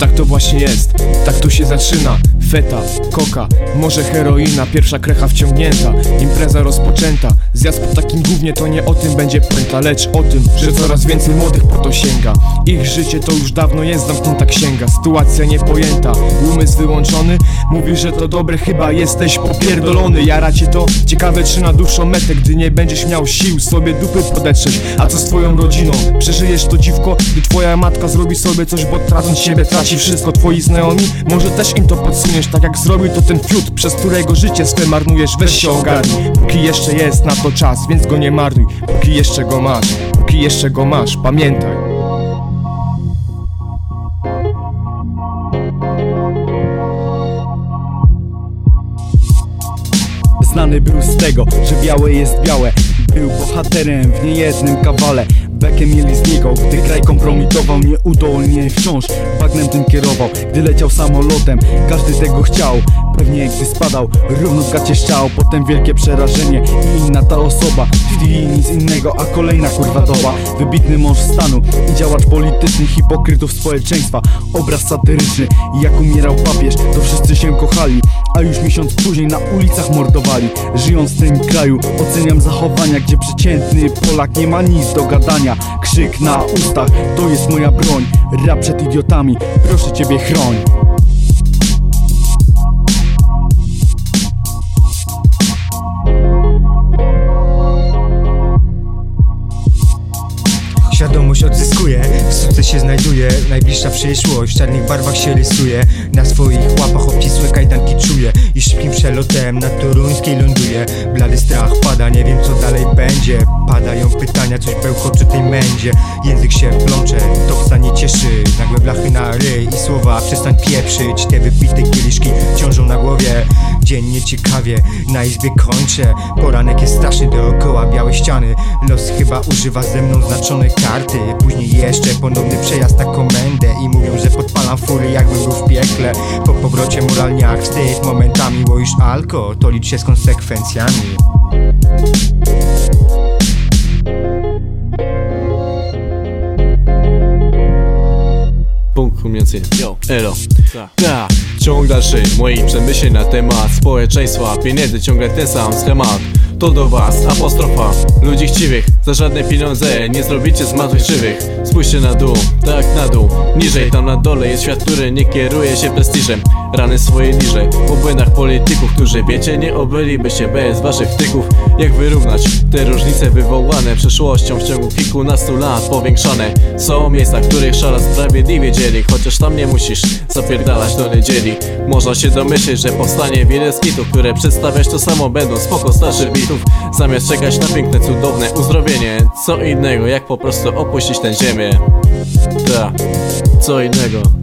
Tak to właśnie jest, tak tu się zaczyna Feta, koka, może heroina Pierwsza krecha wciągnięta, impreza rozpoczęta Zjazd po takim głównie to nie o tym będzie pęta Lecz o tym, że coraz więcej młodych po to sięga. Ich życie to już dawno jest zamknięta księga Sytuacja niepojęta, umysł wyłączony Mówi, że to dobre, chyba jesteś popierdolony. Jara to ciekawe czy na dłuższą metę Gdy nie będziesz miał sił sobie dupy podetrzeć. A co z twoją rodziną? Przeżyjesz to dziwko, gdy twoja matka zrobi sobie coś Bo tracąc siebie traci wszystko. Twoi znajomi, może też im to Tak jak zrobił to ten fiut, przez którego życie swe marnujesz Weź się ogarnij, póki jeszcze jest na to czas Więc go nie marnuj, póki jeszcze go masz Póki jeszcze go masz, pamiętaj. Znany był z tego, że białe jest białe. Był bohaterem w niejednym kawale Bekę mieli z niego, gdy kraj kompromitował Nieudolnie wciąż bagnem tym kierował. Gdy leciał samolotem, każdy tego chciał Pewnie gdy spadał, równo gacie szczał. Potem wielkie przerażenie i inna ta osoba. W nic innego, a kolejna kurwa doba Wybitny mąż stanu i działacz polityczny Hipokrytów społeczeństwa, obraz satyryczny I jak umierał papież, to wszyscy się kochali A już miesiąc później na ulicach mordowali. Żyjąc w tym kraju, oceniam zachowania Gdzie przeciętny Polak nie ma nic do gadania. Krzyk na ustach, to jest moja broń. Rap przed idiotami, proszę ciebie chroń Świadomość odzyskuję, w suce się znajduje Najbliższa przyszłość w czarnych barwach się rysuje. Na swoich łapach obcisłe kajdanki czuję I szybkim przelotem na toruńskiej ląduję Blady strach pada, nie wiem co dalej będzie. Padają pytania, coś bełkoczy tej mędzie. Język się plącze, to psa nie cieszy. Nagle blachy na ryj i słowa przestań pieprzyć. Te wypite kieliszki ciążą Dzień nieciekawie, na izbie kończę. Poranek jest straszny, dookoła białe ściany. Los chyba używa ze mną znaczonej karty. Później jeszcze ponowny przejazd na komendę I mówią, że podpalam fury jakbym był w piekle. Po powrocie moralniak wstyd Momentami łoisz alko, to licz się z konsekwencjami Punkt kulminacyjny. Yo, elo. Ta. Ciąg dalszy. Moich przemyśleń na temat społeczeństwa. Pieniędzy ciągle ten sam schemat. To do was apostrofa. Ludzi chciwych, za żadne pieniądze Nie zrobicie z martwych żywych Spójrzcie na dół, tak na dół. Niżej, tam na dole jest świat, który nie kieruje się prestiżem Rany swoje liże Po błędach polityków, którzy wiecie Nie obyliby się bez waszych wtyków Jak wyrównać te różnice wywołane Przeszłością w ciągu kilkunastu lat powiększane Są miejsca, których szala sprawiedliwie dzieli Chociaż tam nie musisz zapierdalać do niedzieli. Można się domyśleć, że powstanie wiele skitów Które przedstawiać to samo będą spoko starszych bitów. Zamiast czekać na piękne, cudowne uzdrowienie Co innego, jak po prostu opuścić tę ziemię. Ta, co innego